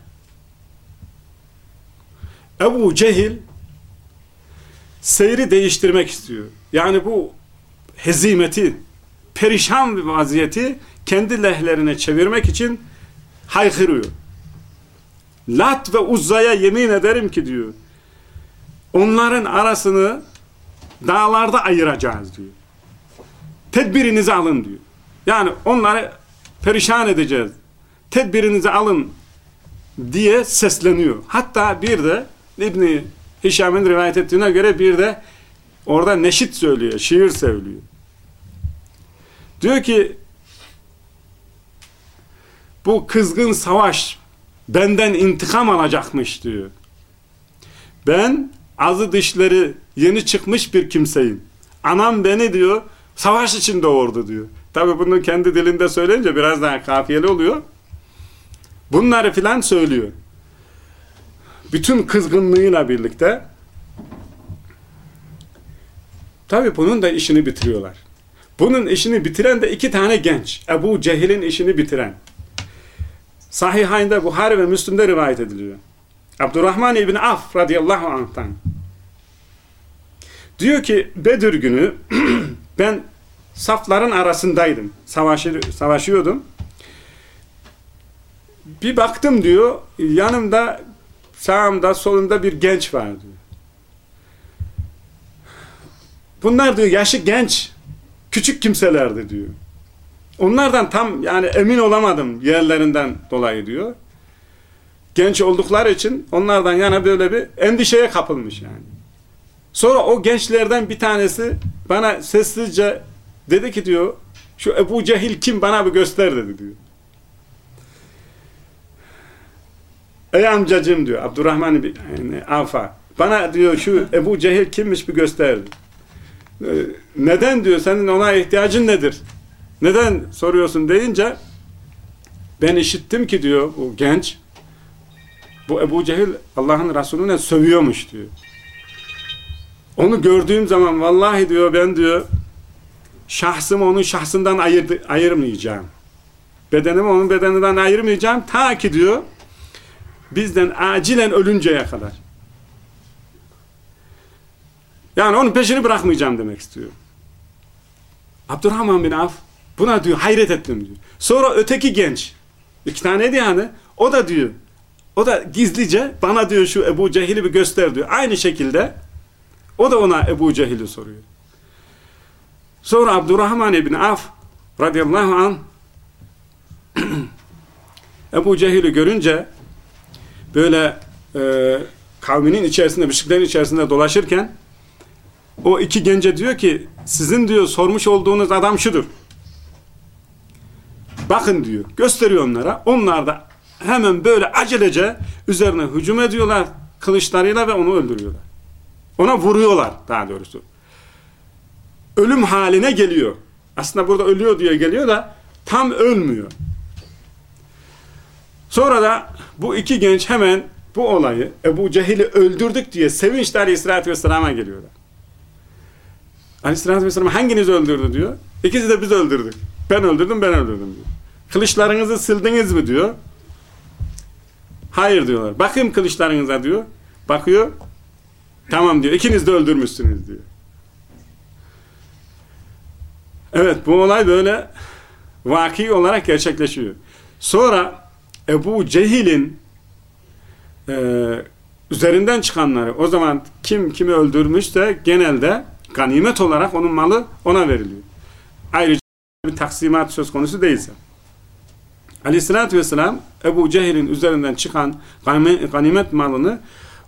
Speaker 1: Ebu Cehil seyri değiştirmek istiyor. Yani bu hezimeti, perişan bir vaziyeti kendi lehlerine çevirmek için haykırıyor. Lat ve Uzza'ya yemin ederim ki diyor. Onların arasını dağlarda ayıracağız diyor. Tedbirinizi alın diyor. Yani onları perişan edeceğiz. Tedbirinizi alın diye sesleniyor. Hatta bir de İbni Hişam'ın rivayet ettiğine göre bir de orada neşit söylüyor, şiir söylüyor. Diyor ki bu kızgın savaş benden intikam alacakmış diyor. Ben azı dişleri yeni çıkmış bir kimseyim. Anam beni diyor savaş için doğurdu diyor. Tabi bunu kendi dilinde söyleyince biraz daha kafiyeli oluyor. Bunları filan söylüyor. Bütün kızgınlığıyla birlikte tabi bunun da işini bitiriyorlar. Bunun işini bitiren de iki tane genç. Ebu Cehil'in işini bitiren. Sahihayn'de Buhari ve Müslüm'de rivayet ediliyor. Abdurrahman İbni Af radıyallahu anh'tan. Diyor ki Bedir günü [clears throat] ben safların arasındaydım. Savaşı, savaşıyordum. Bir baktım diyor yanımda sağımda solumda bir genç var diyor. Bunlar diyor yaşı genç küçük kimselerdi diyor. Onlardan tam yani emin olamadım yerlerinden dolayı diyor. Genç oldukları için onlardan yana böyle bir endişeye kapılmış yani. Sonra o gençlerden bir tanesi bana sessizce dedi ki diyor şu Ebu Cehil kim bana bir göster dedi diyor. Ey amcacım diyor Abdurrahman yani Avfa bana diyor şu Ebu Cehil kimmiş bir göster. Ee, neden diyor senin ona ihtiyacın nedir? Neden soruyorsun deyince ben işittim ki diyor bu genç bu Ebu Cehil Allah'ın Resulüne sövüyormuş diyor. Onu gördüğüm zaman vallahi diyor ben diyor şahsımı onun şahsından ayır, ayırmayacağım. Bedenimi onun bedeninden ayırmayacağım ta ki diyor bizden acilen ölünceye kadar. Yani onun peşini bırakmayacağım demek istiyor. Abdurrahman bin Af buna diyor hayret ettim diyor. Sonra öteki genç iki taneydi yani o da diyor o da gizlice bana diyor şu Ebu Cehil'i bir göster diyor. Aynı şekilde o da ona Ebu Cehil'i soruyor. Sonra Abdurrahman ibn Af radıyallahu an [clears throat] Ebu Cehil'i görünce böyle e, kavminin içerisinde, müşriklerin içerisinde dolaşırken o iki gence diyor ki sizin diyor sormuş olduğunuz adam şudur. Bakın diyor. Gösteriyor onlara. Onlar da hemen böyle acelece üzerine hücum ediyorlar kılıçlarıyla ve onu öldürüyorlar. Ona vuruyorlar daha doğrusu. Ölüm haline geliyor. Aslında burada ölüyor diye geliyor da tam ölmüyor. Sonra da bu iki genç hemen bu olayı Ebu Cehil'i öldürdük diye sevinçle Aleyhisselatü Vesselam'a geliyorlar. Aleyhisselatü Vesselam hanginiz öldürdü diyor. İkisi de biz öldürdük. Ben öldürdüm ben öldürdüm diyor. Kılıçlarınızı sildiniz mi diyor. Hayır diyorlar. Bakayım kılıçlarınıza diyor. Bakıyor. Tamam diyor. İkiniz de öldürmüşsünüz diyor. Evet bu olay böyle vaki olarak gerçekleşiyor. Sonra Ebu Cehil'in e, üzerinden çıkanları o zaman kim kimi öldürmüşse genelde ganimet olarak onun malı ona veriliyor. Ayrıca bir taksimat söz konusu değilse. Aleyhissalatü vesselam Ebu Cehil'in üzerinden çıkan ganimet malını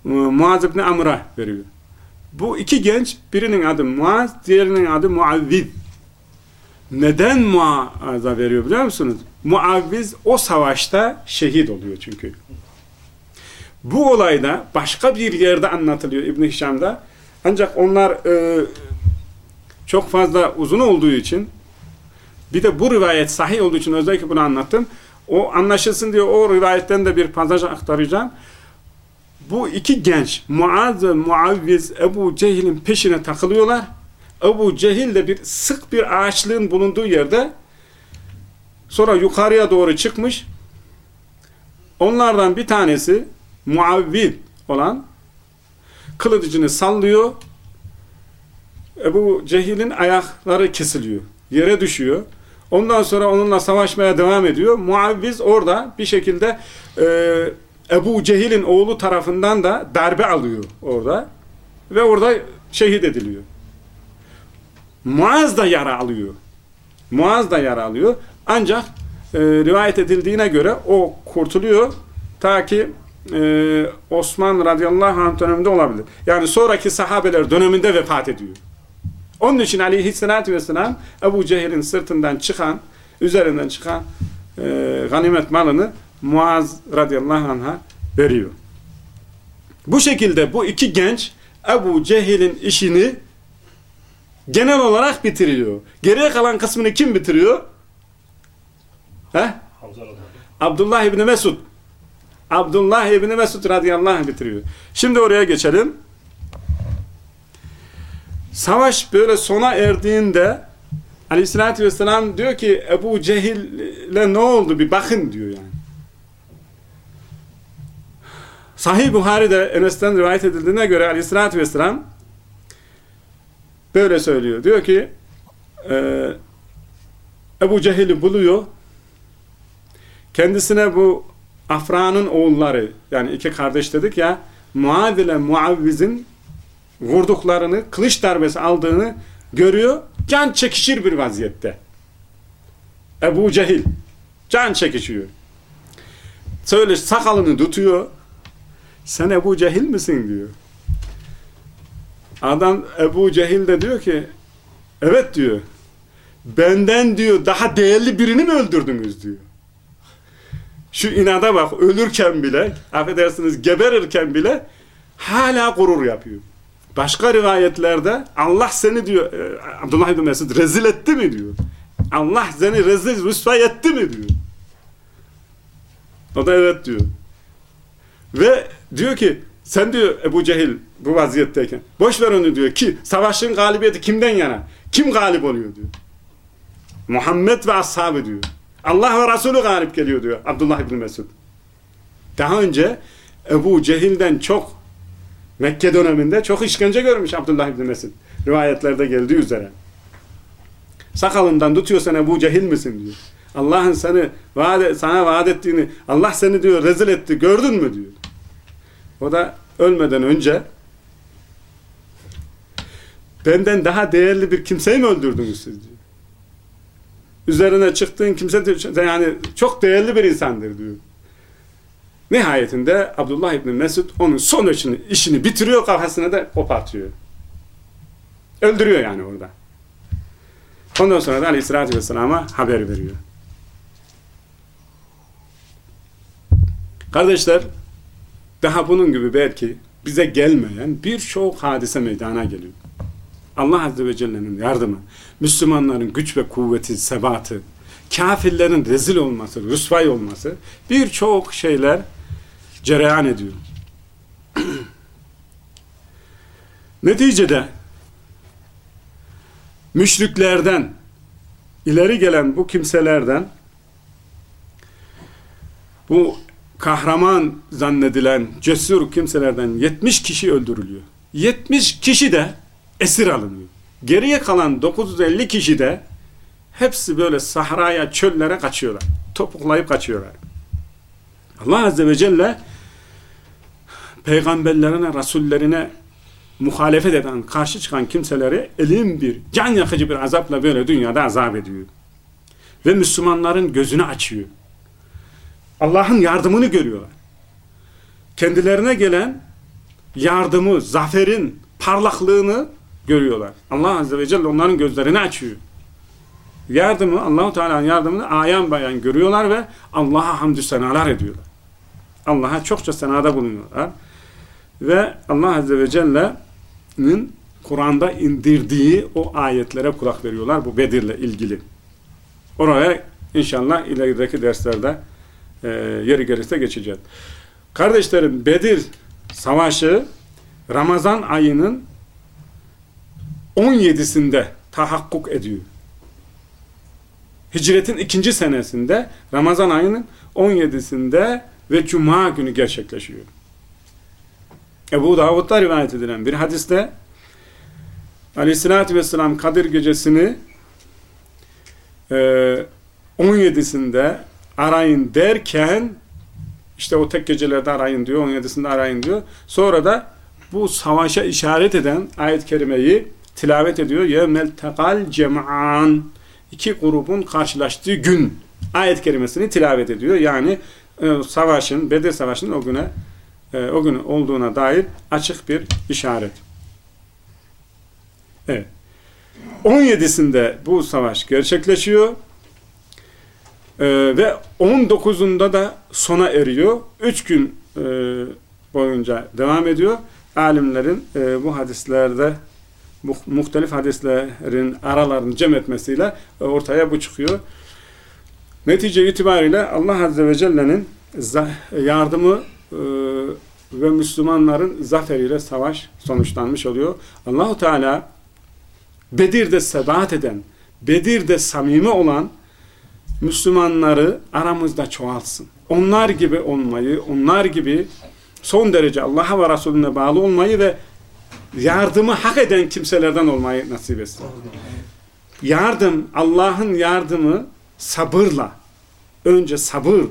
Speaker 1: e, Muaz ibn Amr'a veriyor. Bu iki genç birinin adı Muaz, diğerinin adı Muavviz. Neden Muaz'a veriyor biliyor musunuz? Muavviz o savaşta şehit oluyor çünkü. Bu olayda başka bir yerde anlatılıyor İbn Hişam'da. Ancak onlar e, çok fazla uzun olduğu için bir de bu rivayet sahih olduğu için özellikle bunu anlattım. O anlaşılsın diye o rivayetten de bir pasaj aktaracağım. Bu iki genç Muaz ve Muavviz Ebu Cehil'in peşine takılıyorlar. Ebu Cehil de bir sık bir ağaçlığın bulunduğu yerde sonra yukarıya doğru çıkmış. Onlardan bir tanesi Muavvid olan kılıcını sallıyor. Ebu Cehil'in ayakları kesiliyor. Yere düşüyor. Ondan sonra onunla savaşmaya devam ediyor. Muavviz orada bir şekilde e, Ebu Cehil'in oğlu tarafından da darbe alıyor orada. Ve orada şehit ediliyor. Muaz da yara alıyor. Muaz da yara alıyor. Ancak e, rivayet edildiğine göre o kurtuluyor. Ta ki e, Osman radıyallahu anh döneminde olabilir. Yani sonraki sahabeler döneminde vefat ediyor. Onun için aleyhissalatü vesselam Ebu Cehil'in sırtından çıkan, üzerinden çıkan e, ganimet malını Muaz radıyallahu anh'a veriyor. Bu şekilde bu iki genç Ebu Cehil'in işini genel olarak bitiriyor. Geriye kalan kısmını kim bitiriyor? He? Abdullah İbni Mesud. Abdullah İbni Mesud radıyallahu anh bitiriyor. Şimdi oraya geçelim. Savaş böyle sona erdiğinde aleyhissalatü vesselam diyor ki Ebu Cehil'le ne oldu bir bakın diyor yani. Sahih Buhari'de Enes'ten rivayet edildiğine göre aleyhissalatü vesselam böyle söylüyor. Diyor ki e, Ebu Cehil'i buluyor. Kendisine bu Afra'nın oğulları yani iki kardeş dedik ya Muad ile Muavviz'in vurduklarını, kılıç darbesi aldığını görüyor. Can çekişir bir vaziyette. Ebu Cehil can çekişiyor. Söyle sakalını tutuyor. Sen Ebu Cehil misin diyor. Adam Ebu Cehil de diyor ki evet diyor. Benden diyor daha değerli birini mi öldürdünüz diyor. Şu inada bak ölürken bile affedersiniz geberirken bile hala gurur yapıyor. Başka rivayetlerde Allah seni diyor e, Abdullah ibn Mesud rezil etti mi diyor. Allah seni rezil rüsva etti mi diyor. O da evet diyor. Ve diyor ki sen diyor Ebu Cehil bu vaziyetteyken boş ver onu diyor ki savaşın galibiyeti kimden yana? Kim galip oluyor diyor. Muhammed ve ashabı diyor. Allah ve Resulü galip geliyor diyor Abdullah ibn Mesud. Daha önce Ebu Cehil'den çok Mekke döneminde çok işkence görmüş Abdullah ibn Mesud. Rivayetlerde geldiği üzere. Sakalından tutuyorsan Ebu Cehil misin diyor. Allah'ın seni vaat, sana vaat ettiğini Allah seni diyor rezil etti gördün mü diyor. O da ölmeden önce benden daha değerli bir kimseyi mi öldürdünüz siz diyor. Üzerine çıktığın kimse yani çok değerli bir insandır diyor. Nihayetinde Abdullah İbni Mesud onun son işini, işini bitiriyor kafasına da kopartıyor. Öldürüyor yani orada. Ondan sonra da Aleyhisselatü Vesselam'a haber veriyor. Kardeşler daha bunun gibi belki bize gelmeyen birçok hadise meydana geliyor. Allah Azze ve Celle'nin yardımı, Müslümanların güç ve kuvveti, sebatı, kafirlerin rezil olması, rüsvay olması birçok şeyler cereyan ediyor. [clears throat] Neticede müşriklerden ileri gelen bu kimselerden bu kahraman zannedilen cesur kimselerden 70 kişi öldürülüyor. 70 kişi de esir alınıyor. Geriye kalan 950 kişi de hepsi böyle sahraya, çöllere kaçıyorlar. Topuklayıp kaçıyorlar. Allah Azze ve Celle peygamberlerine, rasullerine muhalefet eden, karşı çıkan kimseleri elim bir, can yakıcı bir azapla böyle dünyada azap ediyor. Ve Müslümanların gözünü açıyor. Allah'ın yardımını görüyorlar. Kendilerine gelen yardımı, zaferin parlaklığını görüyorlar. Allah Azze ve Celle onların gözlerini açıyor. Yardımı, Allahu Teala'nın yardımını ayan bayan görüyorlar ve Allah'a hamdü senalar ediyorlar. Allah'a çokça senada bulunuyorlar. Ve Allah Azze ve Celle'nin Kur'an'da indirdiği o ayetlere kulak veriyorlar bu Bedir'le ilgili. Oraya inşallah ilerideki derslerde e, yeri gelirse geçeceğiz. Kardeşlerim Bedir Savaşı Ramazan ayının 17'sinde tahakkuk ediyor. Hicretin ikinci senesinde Ramazan ayının 17'sinde ve Cuma günü gerçekleşiyor. Ebu Davud'da rivayet edilen bir hadiste Aleyhisselatü Vesselam Kadir gecesini e, 17'sinde arayın derken işte o tek gecelerde arayın diyor, 17'sinde arayın diyor. Sonra da bu savaşa işaret eden ayet-i kerimeyi tilavet ediyor. Yevmel tekal cem'an iki grubun karşılaştığı gün ayet kerimesini tilavet ediyor. Yani e, savaşın, Bedir Savaşı'nın o güne e, o gün olduğuna dair açık bir işaret. Evet. 17'sinde bu savaş gerçekleşiyor. Ee, ve 19'unda da sona eriyor. 3 gün e, boyunca devam ediyor. Alimlerin e, bu hadislerde bu muhtelif hadislerin aralarını cem etmesiyle ortaya bu çıkıyor. Netice itibariyle Allah Azze ve Celle'nin yardımı e, ve Müslümanların zaferiyle savaş sonuçlanmış oluyor. Allahu Teala Bedir'de sebat eden, Bedir'de samimi olan Müslümanları aramızda çoğalsın. Onlar gibi olmayı, onlar gibi son derece Allah'a ve Resulüne bağlı olmayı ve yardımı hak eden kimselerden olmayı nasip etsin. Yardım, Allah'ın yardımı sabırla, önce sabır,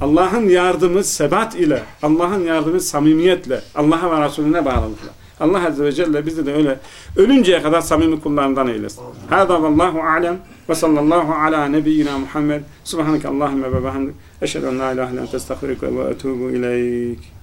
Speaker 1: Allah'ın yardımı sebat ile, Allah'ın yardımı samimiyetle, Allah'a ve Resulüne bağlılıkla. Allah Azze ve Celle bizi de öyle ölünceye kadar samimi kullarından eylesin. Hâzâ vallahu alem ve sallallahu ala nebiyyina Muhammed. Subhaneke Allahümme ve behamdik. Eşhedü en la ilahe len testağfirüke ve etûbu ileyk.